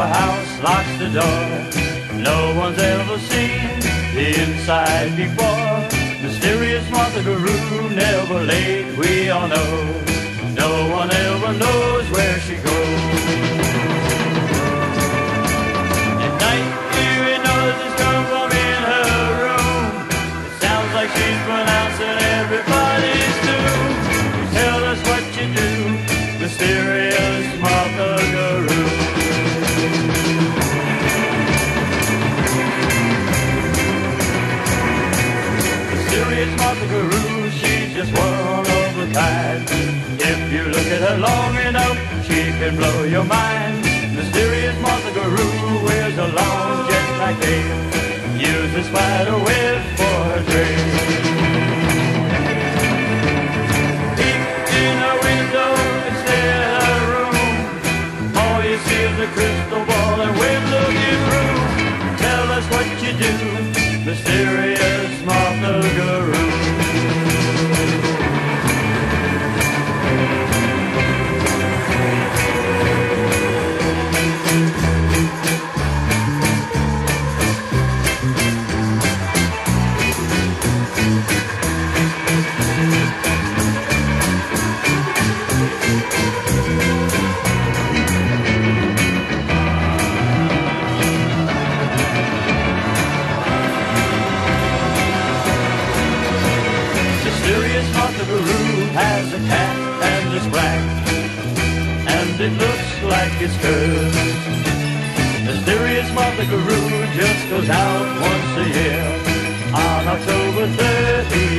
Our house, locks the door. No one's ever seen the inside before. Mysterious Martha Guru, never late, we all know. No one ever knows where she goes. At night, hearing noises come from in her room. It sounds like she's pronouncing everybody's doom. Tell us what you do, mysterious Martha Mysterious Martha Guru, she's just one of a kind. If you look at her long enough, she can blow your mind. Mysterious Martha Guru wears a long jet black cape, uses spider web for her trade. Peek in her window and stare her room. All you see is a crystal ball and web looking through. Tell us what you do, mysterious it looks like it's cursed. Mysterious Martha Guru just goes out once a year on October 31st.